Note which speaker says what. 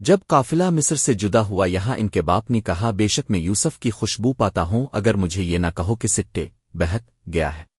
Speaker 1: جب قافلہ مصر سے جدا ہوا، یہاں ان کے باپ نے کہا، بے شک میں یوسف کی خوشبو پاتا ہوں، اگر مجھے یہ نہ کہو کہ سٹے، بہت گیا ہے۔